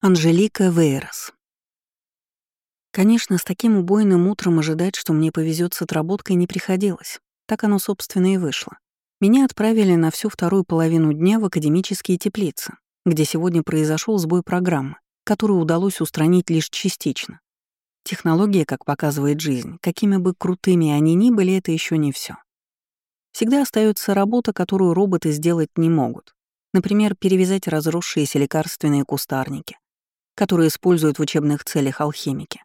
Анжелика Вейрос. Конечно, с таким убойным утром ожидать, что мне повезет с отработкой, не приходилось. Так оно, собственно, и вышло. Меня отправили на всю вторую половину дня в академические теплицы, где сегодня произошел сбой программы, которую удалось устранить лишь частично. Технологии, как показывает жизнь, какими бы крутыми они ни были, это еще не все. Всегда остается работа, которую роботы сделать не могут. Например, перевязать разросшиеся лекарственные кустарники, которые используют в учебных целях алхимики,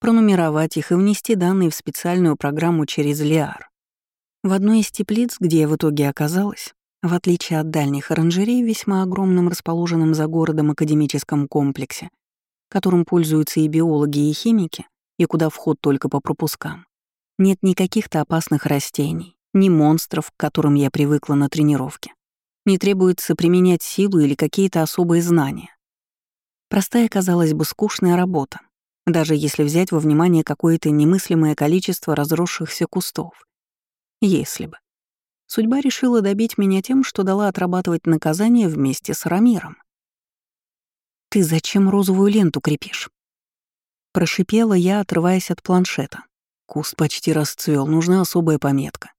пронумеровать их и внести данные в специальную программу через ЛИАР. В одной из теплиц, где я в итоге оказалась, в отличие от дальних оранжерей, весьма огромным расположенном за городом академическом комплексе, которым пользуются и биологи, и химики, и куда вход только по пропускам, нет никаких-то опасных растений, ни монстров, к которым я привыкла на тренировке. Не требуется применять силу или какие-то особые знания. Простая, казалось бы, скучная работа, даже если взять во внимание какое-то немыслимое количество разросшихся кустов. Если бы. Судьба решила добить меня тем, что дала отрабатывать наказание вместе с Рамиром. «Ты зачем розовую ленту крепишь?» Прошипела я, отрываясь от планшета. Куст почти расцвел, нужна особая пометка.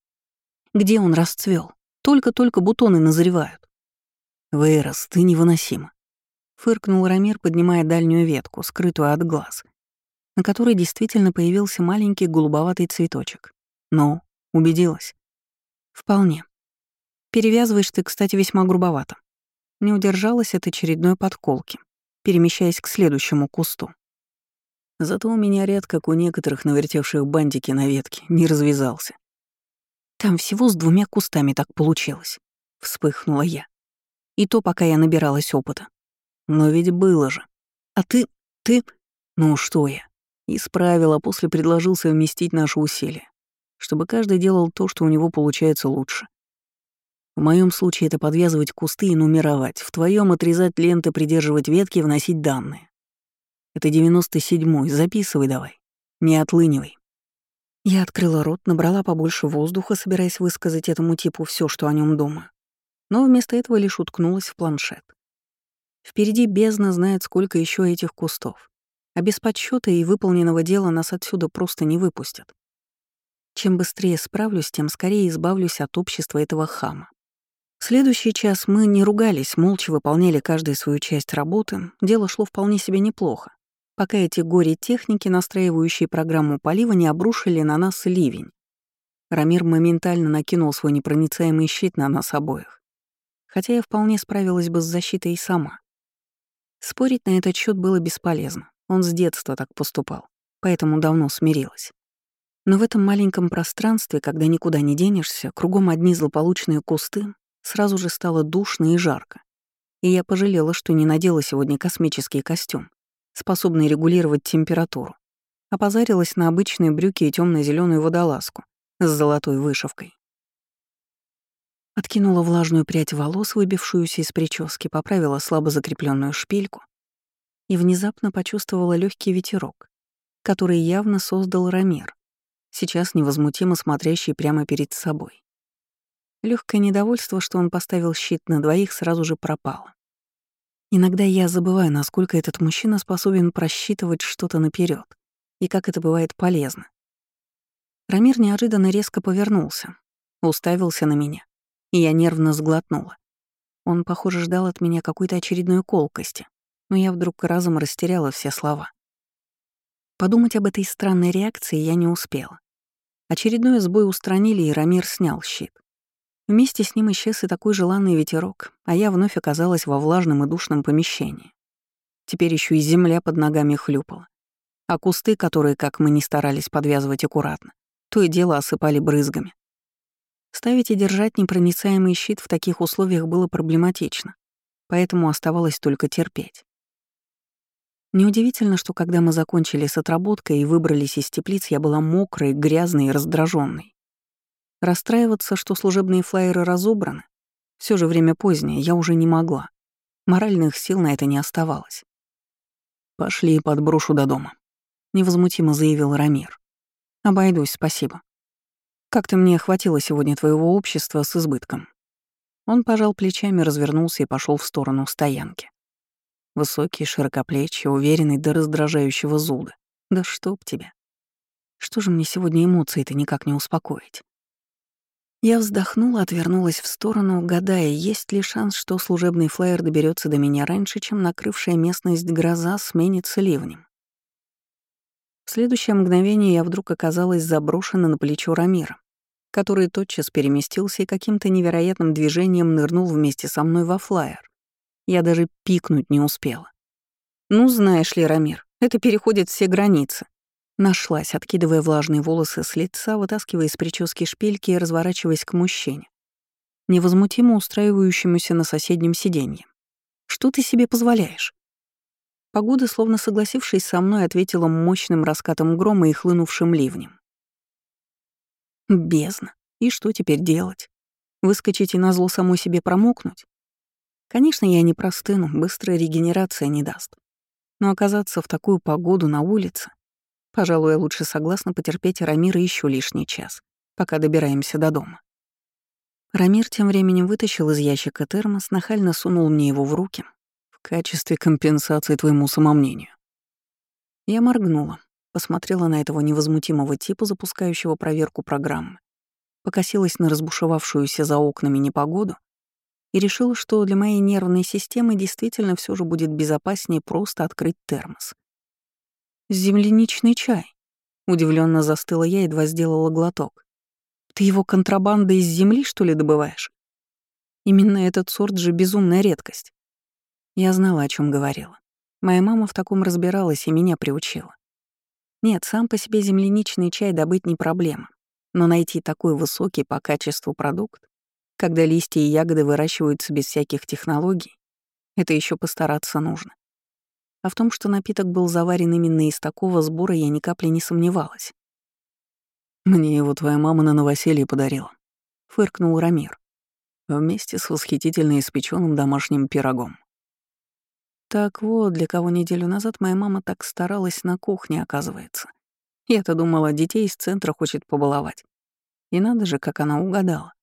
Где он расцвел? Только-только бутоны назревают. Вейрос, ты невыносима. Фыркнул Рамир, поднимая дальнюю ветку, скрытую от глаз, на которой действительно появился маленький голубоватый цветочек. Ну, убедилась? Вполне. Перевязываешь ты, кстати, весьма грубовато. Не удержалась от очередной подколки, перемещаясь к следующему кусту. Зато у меня ряд, как у некоторых навертевших бантики на ветке, не развязался. Там всего с двумя кустами так получилось. Вспыхнула я. И то, пока я набиралась опыта. Но ведь было же. А ты... ты... Ну что я? Исправил, а после предложил совместить наши усилия, чтобы каждый делал то, что у него получается лучше. В моем случае это подвязывать кусты и нумеровать, в твоем отрезать ленты, придерживать ветки и вносить данные. Это 97-й, записывай давай. Не отлынивай. Я открыла рот, набрала побольше воздуха, собираясь высказать этому типу все, что о нем думаю. Но вместо этого лишь уткнулась в планшет. Впереди бездна знает, сколько еще этих кустов. А без подсчета и выполненного дела нас отсюда просто не выпустят. Чем быстрее справлюсь, тем скорее избавлюсь от общества этого хама. В следующий час мы не ругались, молча выполняли каждую свою часть работы, дело шло вполне себе неплохо, пока эти горе-техники, настраивающие программу полива, не обрушили на нас ливень. Рамир моментально накинул свой непроницаемый щит на нас обоих. Хотя я вполне справилась бы с защитой и сама. Спорить на этот счет было бесполезно. Он с детства так поступал, поэтому давно смирилась. Но в этом маленьком пространстве, когда никуда не денешься, кругом одни злополучные кусты, сразу же стало душно и жарко. И я пожалела, что не надела сегодня космический костюм, способный регулировать температуру. Опозарилась на обычные брюки и темно зеленую водолазку с золотой вышивкой. Откинула влажную прядь волос, выбившуюся из прически, поправила слабо закрепленную шпильку и внезапно почувствовала легкий ветерок, который явно создал Рамир, сейчас невозмутимо смотрящий прямо перед собой. Легкое недовольство, что он поставил щит на двоих, сразу же пропало. Иногда я забываю, насколько этот мужчина способен просчитывать что-то наперед и как это бывает полезно. Рамир неожиданно резко повернулся, уставился на меня и я нервно сглотнула. Он, похоже, ждал от меня какой-то очередной колкости, но я вдруг разом растеряла все слова. Подумать об этой странной реакции я не успела. Очередной сбой устранили, и Рамир снял щит. Вместе с ним исчез и такой желанный ветерок, а я вновь оказалась во влажном и душном помещении. Теперь еще и земля под ногами хлюпала. А кусты, которые, как мы не старались подвязывать аккуратно, то и дело осыпали брызгами. Ставить и держать непроницаемый щит в таких условиях было проблематично, поэтому оставалось только терпеть. Неудивительно, что когда мы закончили с отработкой и выбрались из теплиц, я была мокрой, грязной и раздраженной. Расстраиваться, что служебные флайеры разобраны, все же время позднее, я уже не могла. Моральных сил на это не оставалось. «Пошли, подброшу до дома», — невозмутимо заявил Рамир. «Обойдусь, спасибо», как-то мне хватило сегодня твоего общества с избытком». Он пожал плечами, развернулся и пошел в сторону стоянки. Высокий, широкоплечий, уверенный до раздражающего зуда. Да чтоб тебя. Что же мне сегодня эмоции-то никак не успокоить? Я вздохнула, отвернулась в сторону, гадая, есть ли шанс, что служебный флайер доберется до меня раньше, чем накрывшая местность гроза сменится ливнем. В следующее мгновение я вдруг оказалась заброшена на плечо Рамира, который тотчас переместился и каким-то невероятным движением нырнул вместе со мной во флайер. Я даже пикнуть не успела. «Ну, знаешь ли, Рамир, это переходит все границы». Нашлась, откидывая влажные волосы с лица, вытаскивая из прически шпильки и разворачиваясь к мужчине, невозмутимо устраивающемуся на соседнем сиденье. «Что ты себе позволяешь?» Погода, словно согласившись со мной, ответила мощным раскатом грома и хлынувшим ливнем. Бездна. И что теперь делать? Выскочить и назло самой себе промокнуть? Конечно, я не простыну, быстрая регенерация не даст. Но оказаться в такую погоду на улице... Пожалуй, я лучше согласна потерпеть Рамира еще лишний час, пока добираемся до дома. Рамир тем временем вытащил из ящика термос, нахально сунул мне его в руки в качестве компенсации твоему самомнению. Я моргнула, посмотрела на этого невозмутимого типа, запускающего проверку программы, покосилась на разбушевавшуюся за окнами непогоду и решила, что для моей нервной системы действительно все же будет безопаснее просто открыть термос. «Земляничный чай», — удивленно застыла я, едва сделала глоток. «Ты его контрабандой из земли, что ли, добываешь?» Именно этот сорт же безумная редкость. Я знала, о чем говорила. Моя мама в таком разбиралась и меня приучила. Нет, сам по себе земляничный чай добыть не проблема, но найти такой высокий по качеству продукт когда листья и ягоды выращиваются без всяких технологий, это еще постараться нужно. А в том, что напиток был заварен именно из такого сбора, я ни капли не сомневалась. «Мне его твоя мама на новоселье подарила», — фыркнул Рамир, вместе с восхитительно испеченным домашним пирогом. Так вот, для кого неделю назад моя мама так старалась на кухне, оказывается. Я-то думала, детей из центра хочет побаловать. И надо же, как она угадала.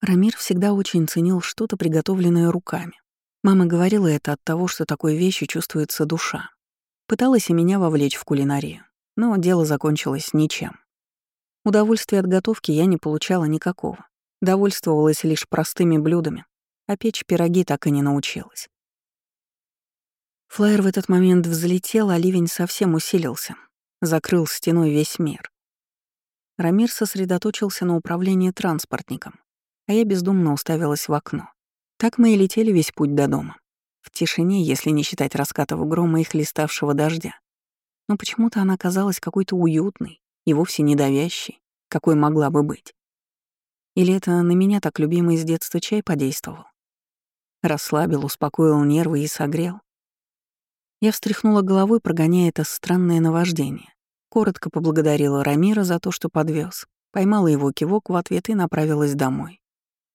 Рамир всегда очень ценил что-то, приготовленное руками. Мама говорила это от того, что такой вещью чувствуется душа. Пыталась и меня вовлечь в кулинарию, но дело закончилось ничем. Удовольствия от готовки я не получала никакого. Довольствовалась лишь простыми блюдами, а печь пироги так и не научилась. Флайер в этот момент взлетел, а ливень совсем усилился, закрыл стеной весь мир. Рамир сосредоточился на управлении транспортником, а я бездумно уставилась в окно. Так мы и летели весь путь до дома. В тишине, если не считать раскатов грома и хлеставшего дождя. Но почему-то она казалась какой-то уютной и вовсе не давящей, какой могла бы быть. Или это на меня так любимый с детства чай подействовал? Расслабил, успокоил нервы и согрел. Я встряхнула головой, прогоняя это странное наваждение. Коротко поблагодарила Рамира за то, что подвез, поймала его кивок в ответ и направилась домой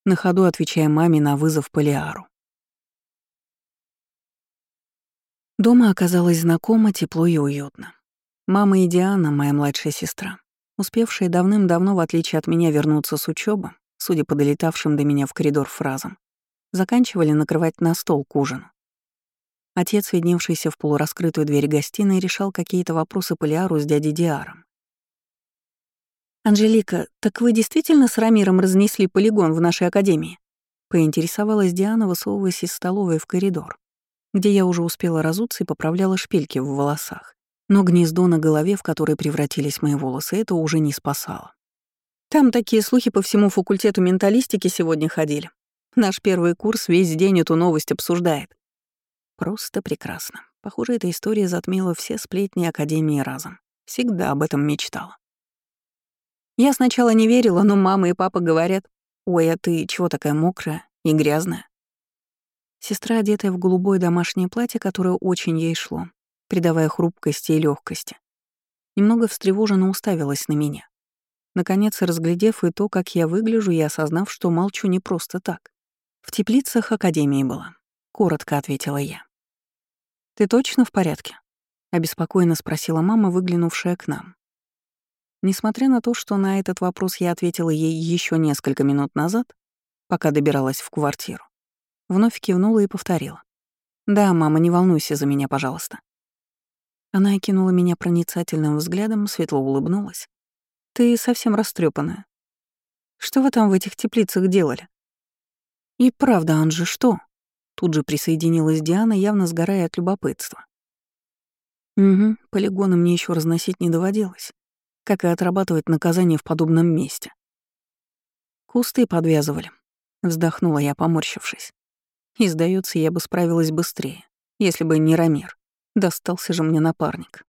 на ходу отвечая маме на вызов Полиару. Дома оказалось знакомо, тепло и уютно. Мама и Диана, моя младшая сестра, успевшие давным-давно, в отличие от меня, вернуться с учебы, судя по долетавшим до меня в коридор фразам, заканчивали накрывать на стол к ужину. Отец, видневшийся в полураскрытую дверь гостиной, решал какие-то вопросы Полиару с дядей Диаром. «Анжелика, так вы действительно с Рамиром разнесли полигон в нашей академии?» — поинтересовалась Диана, высовываясь из столовой в коридор, где я уже успела разуться и поправляла шпильки в волосах. Но гнездо на голове, в которое превратились мои волосы, это уже не спасало. Там такие слухи по всему факультету менталистики сегодня ходили. Наш первый курс весь день эту новость обсуждает. Просто прекрасно. Похоже, эта история затмила все сплетни Академии разом. Всегда об этом мечтала. Я сначала не верила, но мама и папа говорят, «Ой, а ты чего такая мокрая и грязная?» Сестра, одетая в голубое домашнее платье, которое очень ей шло, придавая хрупкости и легкости, немного встревоженно уставилась на меня. Наконец, разглядев и то, как я выгляжу, и осознав, что молчу не просто так. В теплицах Академии была. Коротко ответила я. «Ты точно в порядке?» — обеспокоенно спросила мама, выглянувшая к нам. Несмотря на то, что на этот вопрос я ответила ей еще несколько минут назад, пока добиралась в квартиру, вновь кивнула и повторила. Да, мама, не волнуйся за меня, пожалуйста. Она окинула меня проницательным взглядом, светло улыбнулась. Ты совсем растрепанная. Что вы там в этих теплицах делали? И правда, Анжи, что? Тут же присоединилась Диана, явно сгорая от любопытства. Угу, полигоны мне еще разносить не доводилось, как и отрабатывать наказание в подобном месте. Кусты подвязывали. Вздохнула я, поморщившись. И, сдается, я бы справилась быстрее, если бы не Рамир. Достался же мне напарник.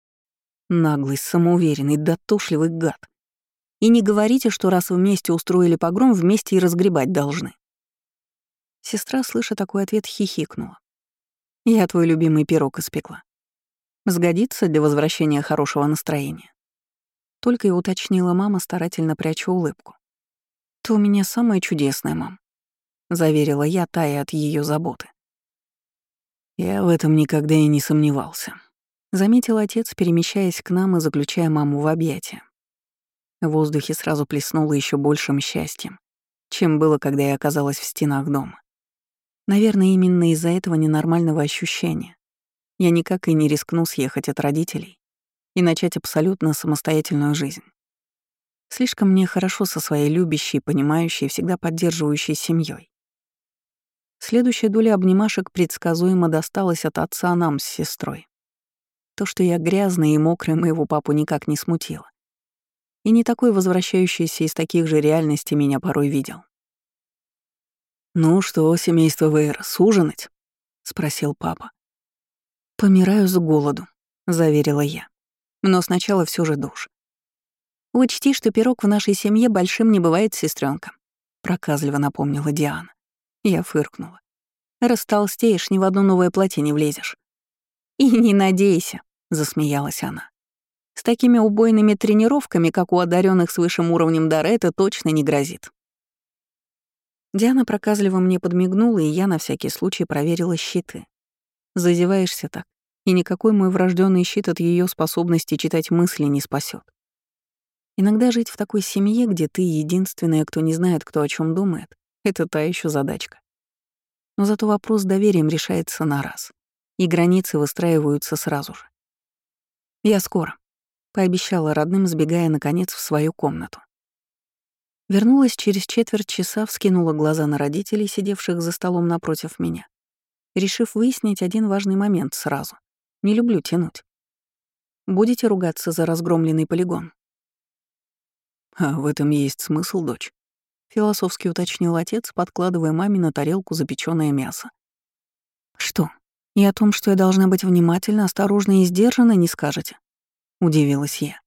Наглый, самоуверенный, дотошливый гад. И не говорите, что раз вместе устроили погром, вместе и разгребать должны. Сестра, слыша такой ответ, хихикнула. «Я твой любимый пирог испекла. Сгодится для возвращения хорошего настроения». Только и уточнила мама, старательно пряча улыбку. «Ты у меня самая чудесная, мам», — заверила я, тая от ее заботы. «Я в этом никогда и не сомневался», — заметил отец, перемещаясь к нам и заключая маму в объятия. В воздухе сразу плеснуло еще большим счастьем, чем было, когда я оказалась в стенах дома. Наверное, именно из-за этого ненормального ощущения я никак и не рискну съехать от родителей и начать абсолютно самостоятельную жизнь. Слишком мне хорошо со своей любящей, понимающей, всегда поддерживающей семьей. Следующая доля обнимашек предсказуемо досталась от отца нам с сестрой. То, что я грязная и мокрая, моего папу никак не смутило. И не такой возвращающийся из таких же реальностей меня порой видел. «Ну что, семейство Вейрос, ужинать?» — спросил папа. «Помираю с голоду», — заверила я. «Но сначала все же душ». «Учти, что пирог в нашей семье большим не бывает, сестренка, проказливо напомнила Диана. Я фыркнула. «Растолстеешь, ни в одно новое платье не влезешь». «И не надейся», — засмеялась она. «С такими убойными тренировками, как у одаренных с высшим уровнем дара, это точно не грозит. Диана проказливо мне подмигнула, и я на всякий случай проверила щиты. Зазеваешься так, и никакой мой врожденный щит от ее способности читать мысли не спасет. Иногда жить в такой семье, где ты единственная, кто не знает, кто о чем думает, это та еще задачка. Но зато вопрос с доверием решается на раз, и границы выстраиваются сразу же. «Я скоро», — пообещала родным, сбегая, наконец, в свою комнату. Вернулась через четверть часа, вскинула глаза на родителей, сидевших за столом напротив меня, решив выяснить один важный момент сразу. Не люблю тянуть. Будете ругаться за разгромленный полигон? А в этом есть смысл, дочь. Философски уточнил отец, подкладывая маме на тарелку запеченное мясо. Что? И о том, что я должна быть внимательна, осторожна и сдержана, не скажете? Удивилась я.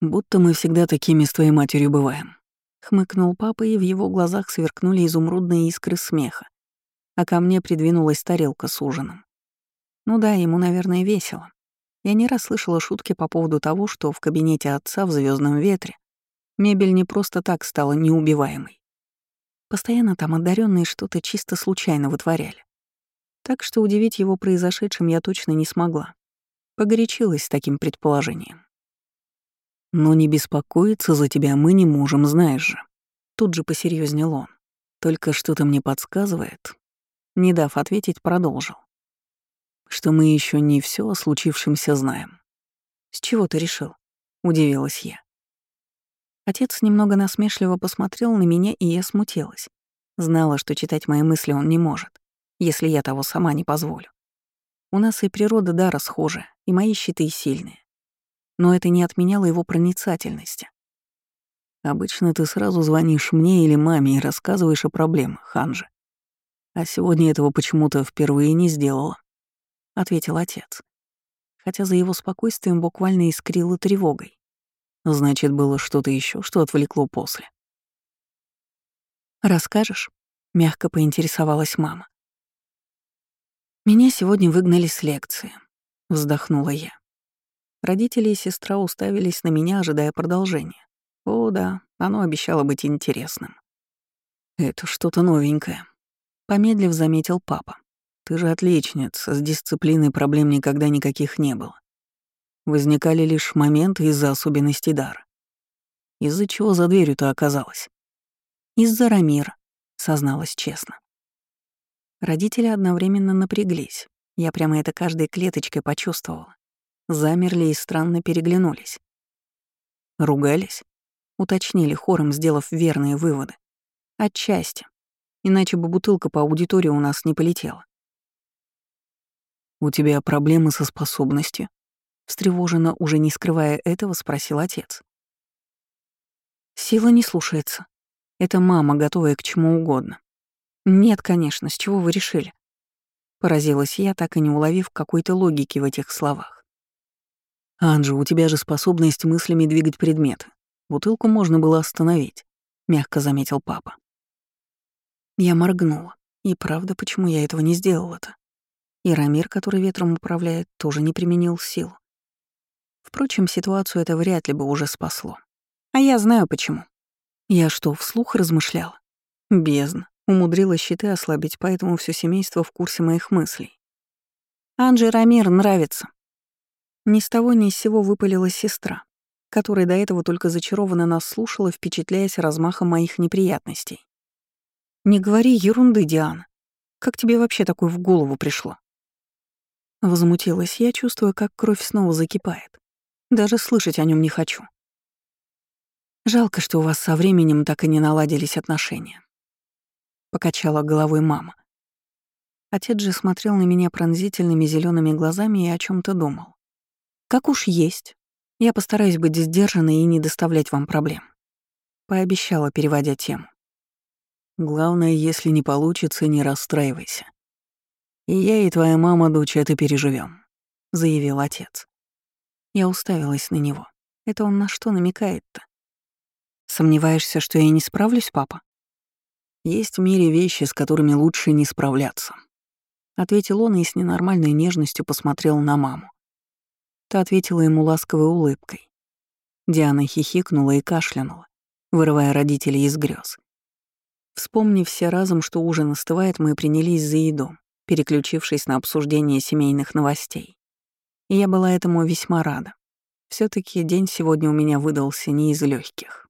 Будто мы всегда такими с твоей матерью бываем. Хмыкнул папа, и в его глазах сверкнули изумрудные искры смеха. А ко мне придвинулась тарелка с ужином. Ну да, ему, наверное, весело. Я не раз слышала шутки по поводу того, что в кабинете отца в звездном ветре мебель не просто так стала неубиваемой. Постоянно там одаренные что-то чисто случайно вытворяли. Так что удивить его произошедшим я точно не смогла. Погорячилась с таким предположением. Но не беспокоиться за тебя мы не можем, знаешь же. Тут же посерьезнел он. Только что-то мне подсказывает. Не дав ответить, продолжил. Что мы еще не все о случившемся знаем. С чего ты решил? Удивилась я. Отец немного насмешливо посмотрел на меня, и я смутилась. Знала, что читать мои мысли он не может, если я того сама не позволю. У нас и природа дара схожа, и мои щиты сильные но это не отменяло его проницательности. «Обычно ты сразу звонишь мне или маме и рассказываешь о проблемах, Ханжи. А сегодня этого почему-то впервые не сделала», — ответил отец. Хотя за его спокойствием буквально искрило тревогой. Значит, было что-то еще, что отвлекло после. «Расскажешь?» — мягко поинтересовалась мама. «Меня сегодня выгнали с лекции», — вздохнула я. Родители и сестра уставились на меня, ожидая продолжения. О да, оно обещало быть интересным. «Это что-то новенькое», — помедлив заметил папа. «Ты же отличница, с дисциплиной проблем никогда никаких не было. Возникали лишь моменты из-за особенностей дара. Из-за чего за дверью ты оказалась?» «Из-за Рамира», — созналась честно. Родители одновременно напряглись, Я прямо это каждой клеточкой почувствовала. Замерли и странно переглянулись. Ругались? Уточнили хором, сделав верные выводы. Отчасти. Иначе бы бутылка по аудитории у нас не полетела. «У тебя проблемы со способностью?» Встревоженно, уже не скрывая этого, спросил отец. Сила не слушается. Это мама, готовая к чему угодно. Нет, конечно, с чего вы решили? Поразилась я, так и не уловив какой-то логики в этих словах. «Анжи, у тебя же способность мыслями двигать предметы. Бутылку можно было остановить», — мягко заметил папа. Я моргнула. И правда, почему я этого не сделала-то? И Рамир, который ветром управляет, тоже не применил силу. Впрочем, ситуацию это вряд ли бы уже спасло. А я знаю почему. Я что, вслух размышляла? Бездна. Умудрила щиты ослабить, поэтому все семейство в курсе моих мыслей. Анже Рамир нравится. Ни с того ни с сего выпалила сестра, которая до этого только зачарованно нас слушала, впечатляясь размахом моих неприятностей. «Не говори ерунды, Диана. Как тебе вообще такое в голову пришло?» Возмутилась я, чувствуя, как кровь снова закипает. Даже слышать о нем не хочу. Жалко, что у вас со временем так и не наладились отношения. Покачала головой мама. Отец же смотрел на меня пронзительными зелеными глазами и о чем то думал. Как уж есть. Я постараюсь быть сдержанной и не доставлять вам проблем. Пообещала, переводя тему. Главное, если не получится, не расстраивайся. И я, и твоя мама, дочь, это переживем, заявил отец. Я уставилась на него. Это он на что намекает-то? Сомневаешься, что я не справлюсь, папа? Есть в мире вещи, с которыми лучше не справляться. Ответил он и с ненормальной нежностью посмотрел на маму. Та ответила ему ласковой улыбкой. Диана хихикнула и кашлянула, вырывая родителей из грез. Вспомнив все разом, что ужин остывает, мы принялись за еду переключившись на обсуждение семейных новостей. И я была этому весьма рада. все таки день сегодня у меня выдался не из легких.